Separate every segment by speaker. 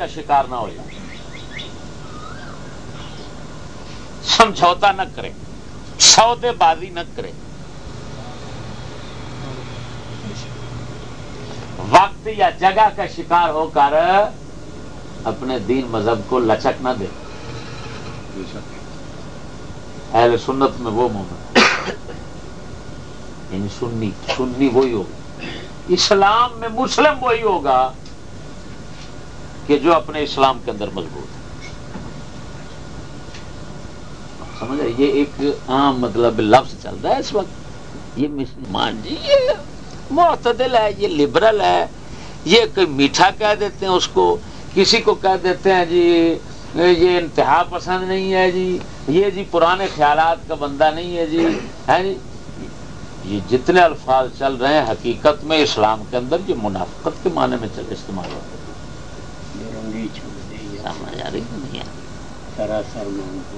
Speaker 1: کا شکار نہ ہو جائے سمجھوتا نہ کرے، سودے بازی نہ کرے۔ وقت یا جگہ کا شکار ہو کر اپنے دین مذہب کو لچک نہ دے۔ اہل سنت میں وہ مومن۔ یعنی سنی سنی وہی ہوگا۔ اسلام میں مسلم وہی ہوگا۔ کہ جو اپنے اسلام کے اندر مضبوط ہے۔ سمجھ یہ ایک عام مطلب لفظ چل رہا ہے اس وقت۔ یہ مسلمان جی یہ معتدل ہے، یہ لبرل ہے۔ یہ کوئی میٹھا کہہ دیتے ہیں اس کو، کسی کو کہہ دیتے ہیں جی یہ انتہا پسند نہیں ہے جی یہ جی پرانے خیالات کا بندہ نہیں ہے جی ہے جی۔ یہ جتنے الفاظ چل رہے ہیں، حقیقت میں اسلام کے اندر یہ منافقت کے معنی میں چل استعمال ہوتے ہیں۔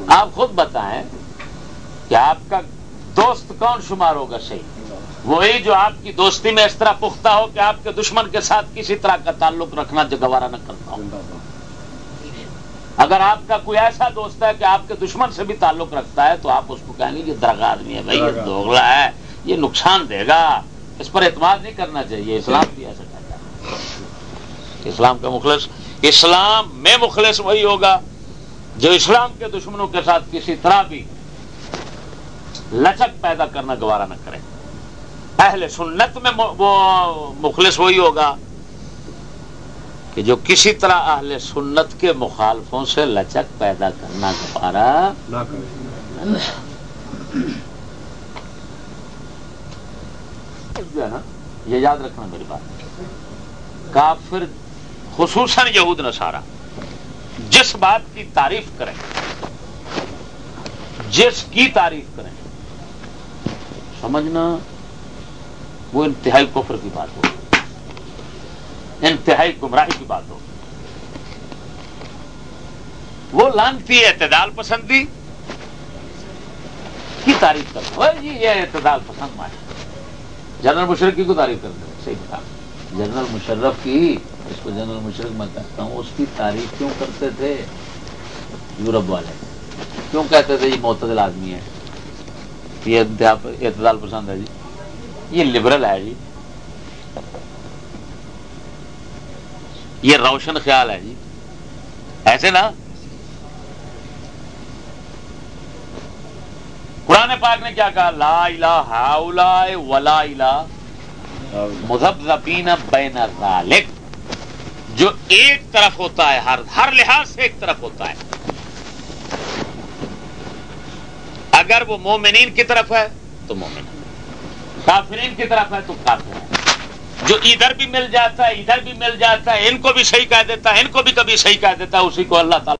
Speaker 1: آپ خود بتائیں کہ آپ کا دوست کون شمار ہوگا صحیح وہی جو آپ کی دوستی میں اس طرح پختہ ہو کہ آپ کے دشمن کے ساتھ کسی طرح کا تعلق رکھنا جو گوارا نہ کرتا ہوں اگر آپ کا کوئی ایسا دوست ہے کہ آپ کے دشمن سے بھی تعلق رکھتا ہے تو آپ اس کو کہیں گے یہ درگ آدمی ہے بھائی یہ دوگلا ہے یہ نقصان دے گا۔ اس پر اعتماد نہیں کرنا چاہیے اسلام بھی ایسا کہتا ہے۔ اسلام کا مخلص اسلام میں مخلص وہی ہوگا جو اسلام کے دشمنوں کے ساتھ کسی طرح بھی لچک پیدا کرنا گوارا نہ کرے۔ اہل سنت میں وہ مخلص وہی ہوگا کہ جو کسی طرح اہل سنت کے مخالفوں سے لچک پیدا کرنا گوارا نا، یہ یاد رکھنا میری بات۔ کافر خصوصاً یہود نسارا جس بات کی تعریف کریں، جس کی تعریف کریں، سمجھنا وہ انتہائی کفر کی بات ہو انتہائی گمراہی کی بات ہو وہ لانتی اعتدال پسندی کی تعریف کرتا جی یہ اعتدال پسند مائے جنرل مشرف کی کو تعریف کرتے ہیں، صحیح کہا۔ جنرل مشرف کی، اس کو جنرل مشرف میں کہتا ہوں، اس کی تعریف کیوں کرتے تھے؟ یورپ والے۔ کیوں کہتے تھے؟ یہ معتدل آدمی ہے۔ یہ اعتدال پسند ہے جی۔ یہ لبرل ہے جی۔ یہ روشن خیال ہے جی۔ ایسے نا۔ قرآن پاک نے کیا کہا؟ لا الہ ولا الہ مذہب بین ذالک، جو ایک طرف ہوتا ہے، ہر ہر لحاظ سے ایک طرف ہوتا ہے۔ اگر وہ مومنین کی طرف ہے، تو مومن۔ کافرین کی طرف ہے، تو کافر ہے۔ جو ادھر بھی مل جاتا ہے، ادھر بھی مل جاتا ہے، ان کو بھی صحیح کہہ دیتا ہے، ان کو بھی کبھی صحیح کہہ دیتا ہے، اسی کو اللہ تعالیٰ